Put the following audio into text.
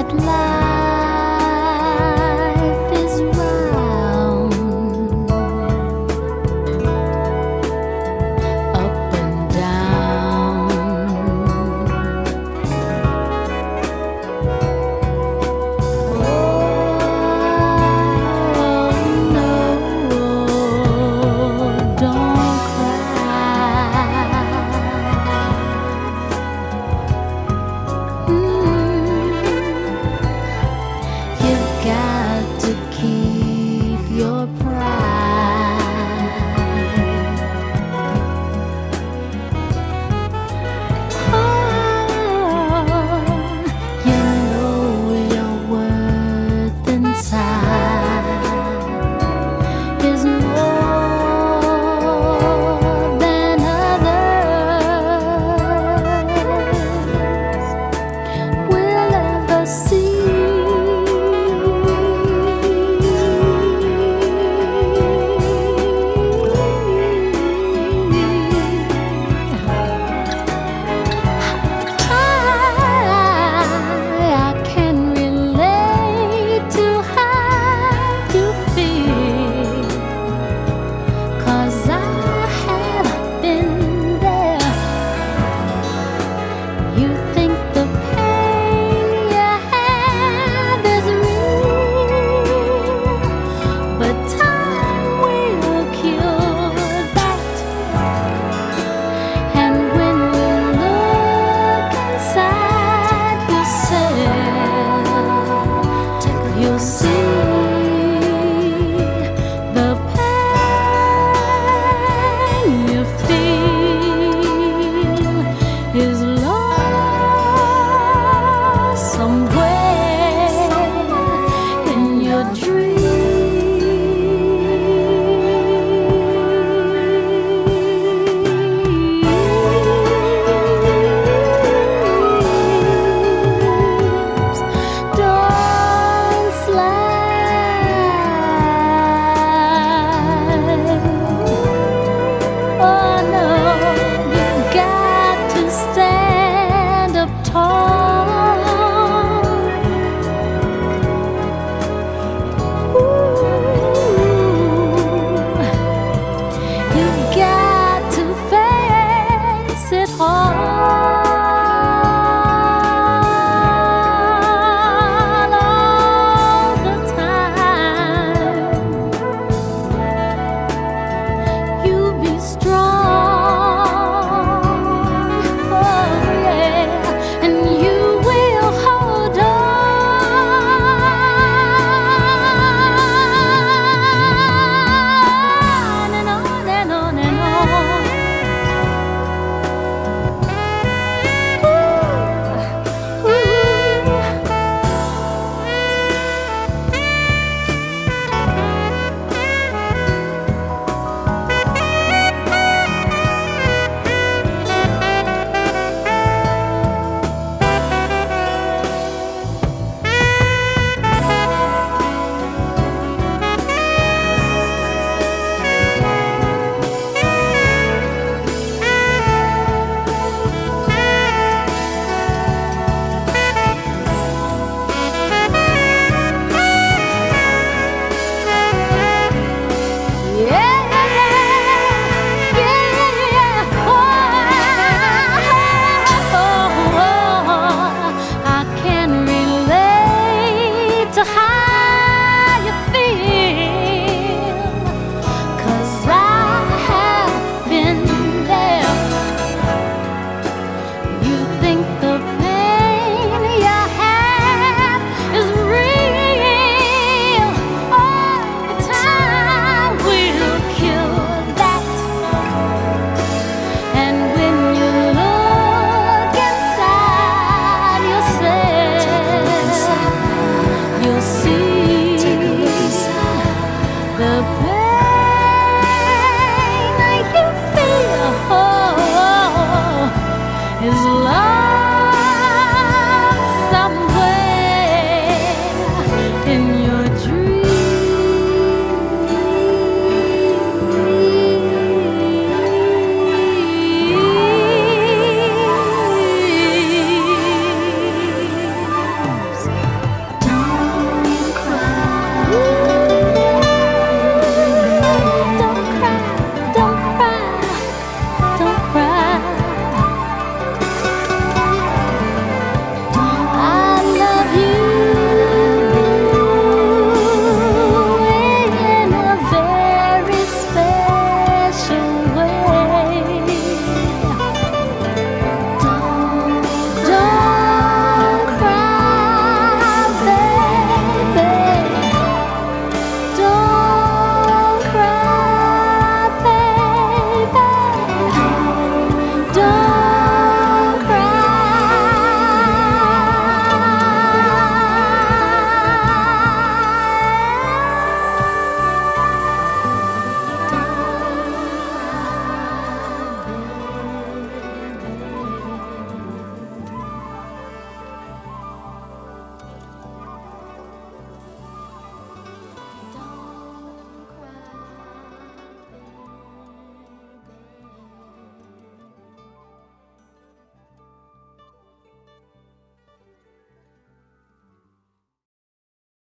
at last.